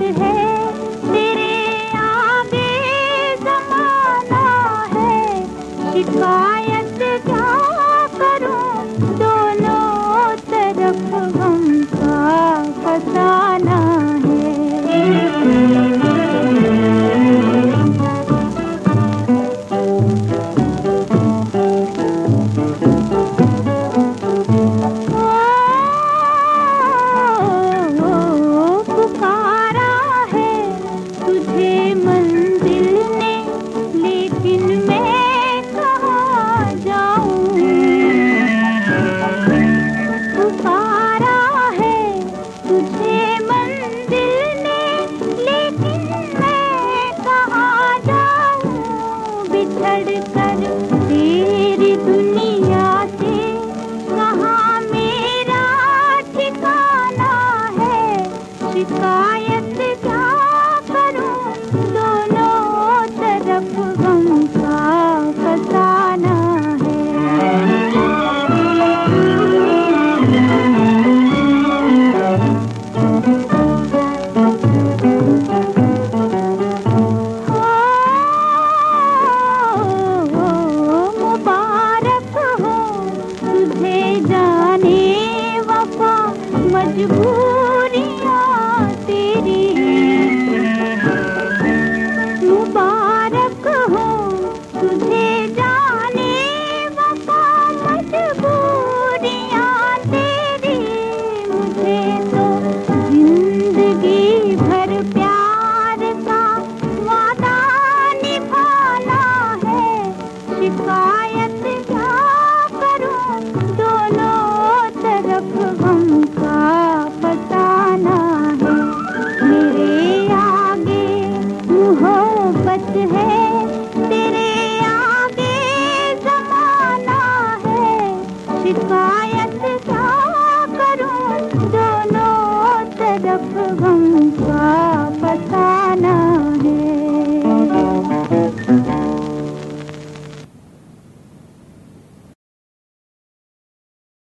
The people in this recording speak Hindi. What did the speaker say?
बात है कर तेरी दुनिया берегу. जब हम का पता ना